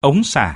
ống xả.